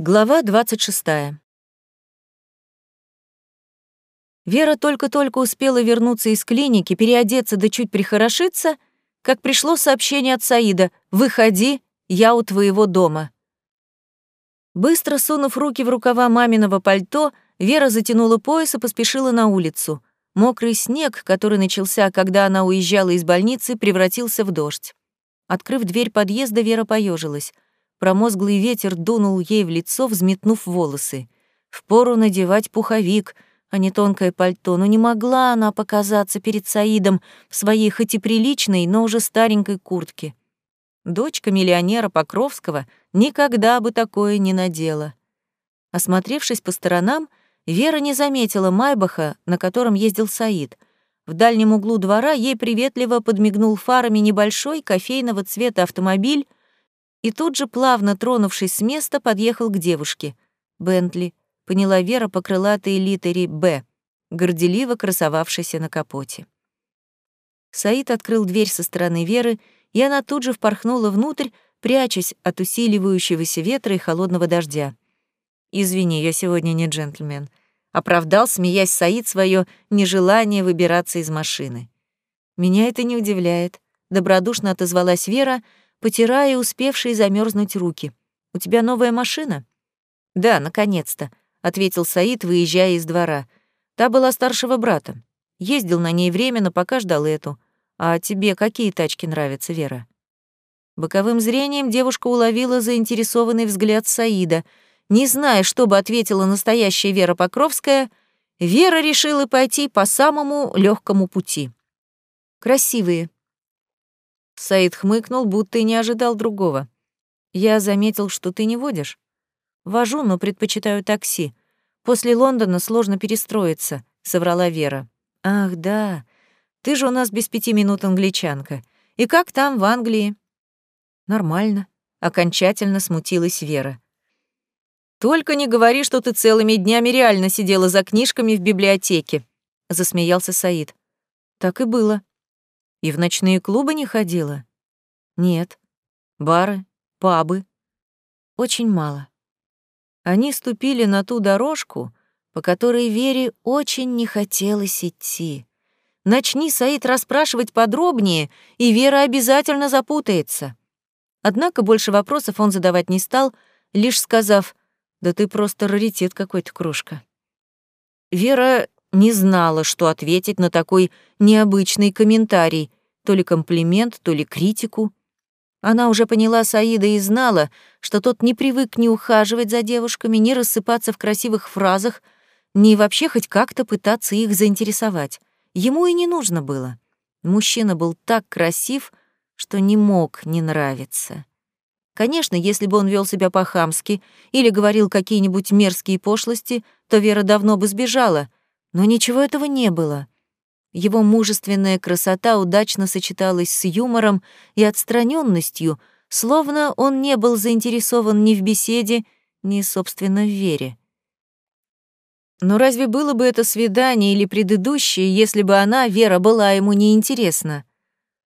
Глава 26. Вера только-только успела вернуться из клиники, переодеться да чуть прихорошиться, как пришло сообщение от Саида «Выходи, я у твоего дома». Быстро сунув руки в рукава маминого пальто, Вера затянула пояс и поспешила на улицу. Мокрый снег, который начался, когда она уезжала из больницы, превратился в дождь. Открыв дверь подъезда, Вера поежилась — Промозглый ветер дунул ей в лицо, взметнув волосы. Впору надевать пуховик, а не тонкое пальто, но не могла она показаться перед Саидом в своей хоть и приличной, но уже старенькой куртке. Дочка миллионера Покровского никогда бы такое не надела. Осмотревшись по сторонам, Вера не заметила Майбаха, на котором ездил Саид. В дальнем углу двора ей приветливо подмигнул фарами небольшой кофейного цвета автомобиль, и тут же, плавно тронувшись с места, подъехал к девушке. «Бентли», — поняла Вера по крылатой литере «Б», горделиво красовавшейся на капоте. Саид открыл дверь со стороны Веры, и она тут же впорхнула внутрь, прячась от усиливающегося ветра и холодного дождя. «Извини, я сегодня не джентльмен», — оправдал, смеясь Саид, свое нежелание выбираться из машины. «Меня это не удивляет», — добродушно отозвалась Вера, — потирая успевшие замерзнуть руки. «У тебя новая машина?» «Да, наконец-то», — ответил Саид, выезжая из двора. «Та была старшего брата. Ездил на ней временно, пока ждал эту. А тебе какие тачки нравятся, Вера?» Боковым зрением девушка уловила заинтересованный взгляд Саида. Не зная, что бы ответила настоящая Вера Покровская, Вера решила пойти по самому легкому пути. «Красивые», Саид хмыкнул, будто и не ожидал другого. «Я заметил, что ты не водишь. Вожу, но предпочитаю такси. После Лондона сложно перестроиться», — соврала Вера. «Ах, да. Ты же у нас без пяти минут англичанка. И как там, в Англии?» «Нормально», — окончательно смутилась Вера. «Только не говори, что ты целыми днями реально сидела за книжками в библиотеке», — засмеялся Саид. «Так и было. И в ночные клубы не ходила? Нет. Бары, пабы. Очень мало. Они ступили на ту дорожку, по которой Вере очень не хотелось идти. Начни Саид расспрашивать подробнее, и Вера обязательно запутается. Однако больше вопросов он задавать не стал, лишь сказав, «Да ты просто раритет какой-то, кружка». Вера не знала, что ответить на такой необычный комментарий, то ли комплимент, то ли критику. Она уже поняла Саида и знала, что тот не привык ни ухаживать за девушками, ни рассыпаться в красивых фразах, ни вообще хоть как-то пытаться их заинтересовать. Ему и не нужно было. Мужчина был так красив, что не мог не нравиться. Конечно, если бы он вел себя по-хамски или говорил какие-нибудь мерзкие пошлости, то Вера давно бы сбежала — но ничего этого не было. Его мужественная красота удачно сочеталась с юмором и отстраненностью, словно он не был заинтересован ни в беседе, ни, собственно, в вере. Но разве было бы это свидание или предыдущее, если бы она, Вера, была ему неинтересна?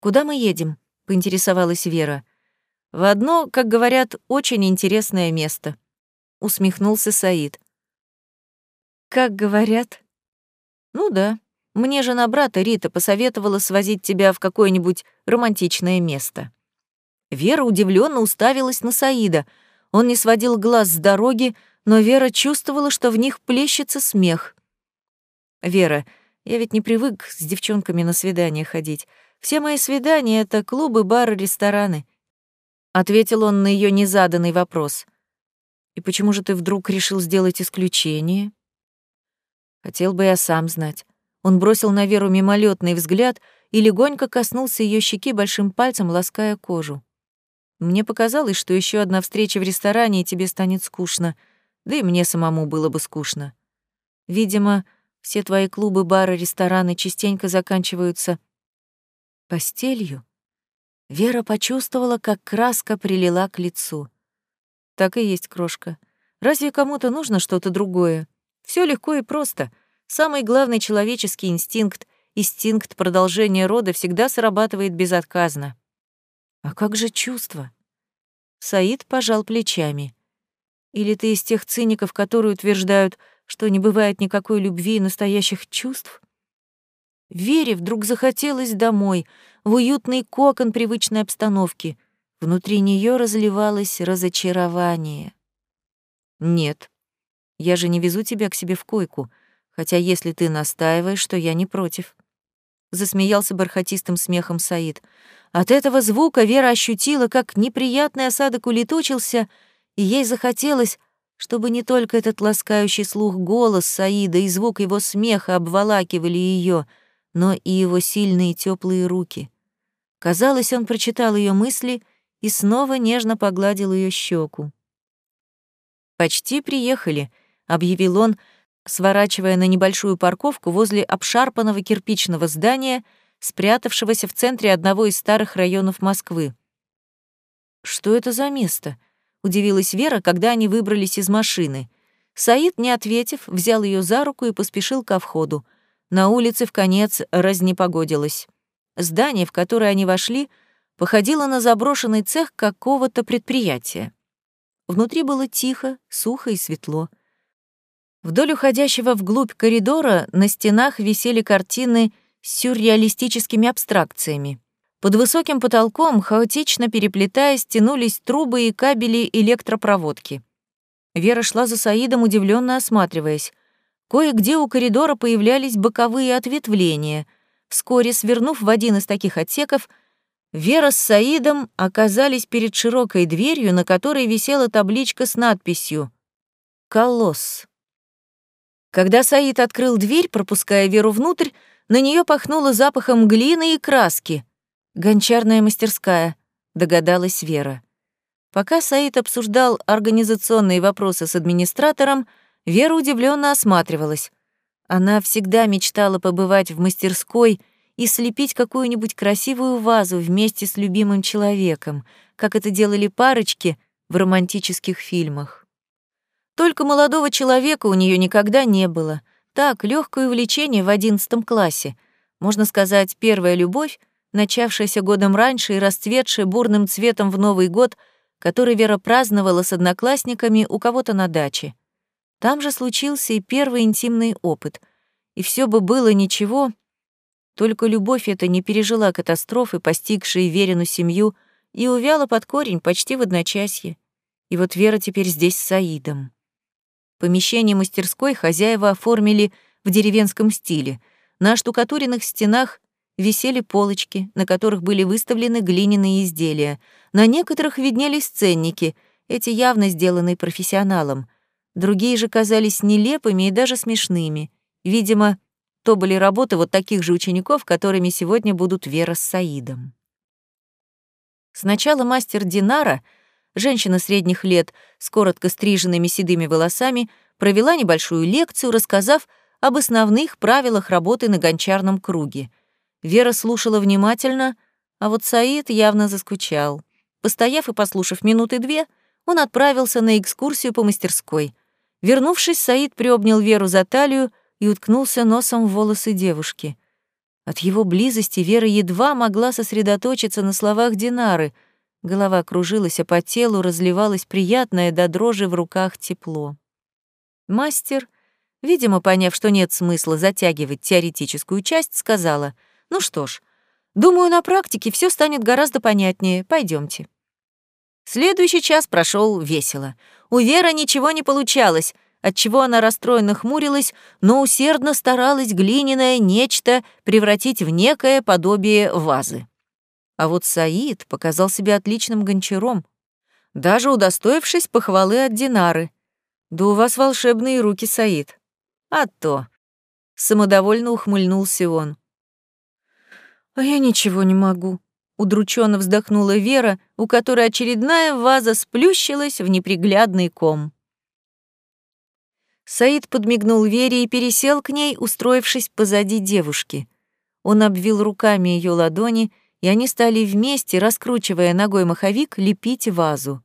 «Куда мы едем?» — поинтересовалась Вера. «В одно, как говорят, очень интересное место», — усмехнулся Саид. «Как говорят?» Ну да. Мне жена брата Рита посоветовала свозить тебя в какое-нибудь романтичное место. Вера удивленно уставилась на Саида. Он не сводил глаз с дороги, но Вера чувствовала, что в них плещется смех. «Вера, я ведь не привык с девчонками на свидания ходить. Все мои свидания — это клубы, бары, рестораны», — ответил он на ее незаданный вопрос. «И почему же ты вдруг решил сделать исключение?» Хотел бы я сам знать. Он бросил на Веру мимолетный взгляд и легонько коснулся ее щеки большим пальцем, лаская кожу. Мне показалось, что еще одна встреча в ресторане, и тебе станет скучно. Да и мне самому было бы скучно. Видимо, все твои клубы, бары, рестораны частенько заканчиваются постелью. Вера почувствовала, как краска прилила к лицу. Так и есть, крошка. Разве кому-то нужно что-то другое? Все легко и просто. Самый главный человеческий инстинкт, инстинкт продолжения рода, всегда срабатывает безотказно. А как же чувства? Саид пожал плечами. Или ты из тех циников, которые утверждают, что не бывает никакой любви и настоящих чувств? Вере вдруг захотелось домой, в уютный кокон привычной обстановки. Внутри нее разливалось разочарование. «Нет, я же не везу тебя к себе в койку, хотя если ты настаиваешь, что я не против». Засмеялся бархатистым смехом Саид. От этого звука Вера ощутила, как неприятный осадок улетучился, и ей захотелось, чтобы не только этот ласкающий слух голос Саида и звук его смеха обволакивали ее, но и его сильные теплые руки. Казалось, он прочитал ее мысли и снова нежно погладил ее щеку. «Почти приехали», — объявил он, сворачивая на небольшую парковку возле обшарпанного кирпичного здания, спрятавшегося в центре одного из старых районов Москвы. «Что это за место?» — удивилась Вера, когда они выбрались из машины. Саид, не ответив, взял ее за руку и поспешил ко входу. На улице в конец разнепогодилось. Здание, в которое они вошли, походило на заброшенный цех какого-то предприятия. Внутри было тихо, сухо и светло. Вдоль уходящего вглубь коридора на стенах висели картины с сюрреалистическими абстракциями. Под высоким потолком, хаотично переплетаясь, тянулись трубы и кабели электропроводки. Вера шла за Саидом, удивленно осматриваясь. Кое-где у коридора появлялись боковые ответвления. Вскоре, свернув в один из таких отсеков, Вера с Саидом оказались перед широкой дверью, на которой висела табличка с надписью «Колосс». Когда Саид открыл дверь, пропуская Веру внутрь, на нее пахнуло запахом глины и краски. «Гончарная мастерская», — догадалась Вера. Пока Саид обсуждал организационные вопросы с администратором, Вера удивленно осматривалась. Она всегда мечтала побывать в мастерской и слепить какую-нибудь красивую вазу вместе с любимым человеком, как это делали парочки в романтических фильмах. Только молодого человека у нее никогда не было. Так, легкое увлечение в одиннадцатом классе. Можно сказать, первая любовь, начавшаяся годом раньше и расцветшая бурным цветом в Новый год, который Вера праздновала с одноклассниками у кого-то на даче. Там же случился и первый интимный опыт. И все бы было ничего, только любовь эта не пережила катастрофы, постигшей Верину семью, и увяла под корень почти в одночасье. И вот Вера теперь здесь с Саидом. Помещение мастерской хозяева оформили в деревенском стиле. На штукатуренных стенах висели полочки, на которых были выставлены глиняные изделия. На некоторых виднелись ценники, эти явно сделанные профессионалом. Другие же казались нелепыми и даже смешными. Видимо, то были работы вот таких же учеников, которыми сегодня будут Вера с Саидом. Сначала мастер Динара, женщина средних лет с коротко стриженными седыми волосами, провела небольшую лекцию, рассказав об основных правилах работы на гончарном круге. Вера слушала внимательно, а вот Саид явно заскучал. Постояв и послушав минуты две, он отправился на экскурсию по мастерской. Вернувшись, Саид приобнял Веру за талию и уткнулся носом в волосы девушки. От его близости Вера едва могла сосредоточиться на словах Динары. Голова кружилась, а по телу разливалось приятное до дрожи в руках тепло. Мастер, видимо, поняв, что нет смысла затягивать теоретическую часть, сказала, «Ну что ж, думаю, на практике все станет гораздо понятнее. Пойдемте. Следующий час прошел весело. У Веры ничего не получалось, отчего она расстроенно хмурилась, но усердно старалась глиняное нечто превратить в некое подобие вазы. А вот Саид показал себя отличным гончаром, даже удостоившись похвалы от Динары. «Да у вас волшебные руки, Саид». «А то!» — самодовольно ухмыльнулся он. «А я ничего не могу», — удрученно вздохнула Вера, у которой очередная ваза сплющилась в неприглядный ком. Саид подмигнул Вере и пересел к ней, устроившись позади девушки. Он обвил руками ее ладони, и они стали вместе, раскручивая ногой маховик, лепить вазу.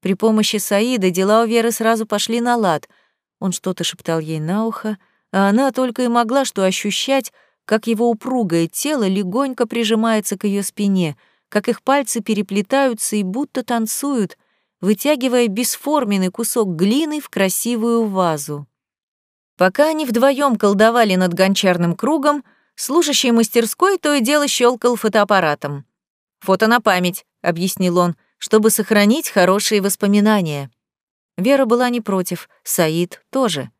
При помощи Саида дела у Веры сразу пошли на лад. Он что-то шептал ей на ухо, а она только и могла что ощущать, как его упругое тело легонько прижимается к ее спине, как их пальцы переплетаются и будто танцуют, вытягивая бесформенный кусок глины в красивую вазу. Пока они вдвоем колдовали над гончарным кругом, служащий мастерской то и дело щелкал фотоаппаратом. «Фото на память», — объяснил он, чтобы сохранить хорошие воспоминания. Вера была не против, Саид тоже.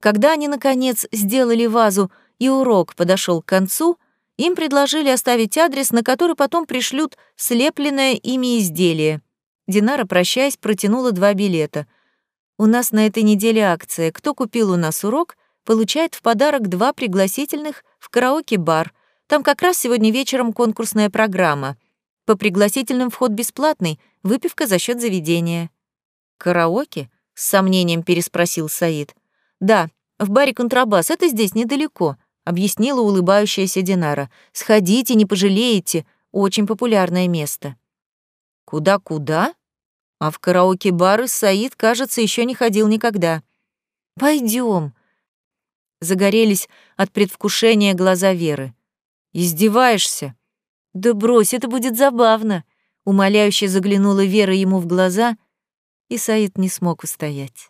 Когда они, наконец, сделали вазу и урок подошел к концу, им предложили оставить адрес, на который потом пришлют слепленное ими изделие. Динара, прощаясь, протянула два билета. «У нас на этой неделе акция. Кто купил у нас урок, получает в подарок два пригласительных в караоке-бар. Там как раз сегодня вечером конкурсная программа. По пригласительным вход бесплатный, выпивка за счет заведения». «Караоке?» — с сомнением переспросил Саид. «Да, в баре «Контрабас», это здесь недалеко», — объяснила улыбающаяся Динара. «Сходите, не пожалеете, очень популярное место». «Куда-куда?» А в караоке-бары Саид, кажется, еще не ходил никогда. Пойдем. Загорелись от предвкушения глаза Веры. «Издеваешься?» «Да брось, это будет забавно», — умоляюще заглянула Вера ему в глаза, и Саид не смог устоять.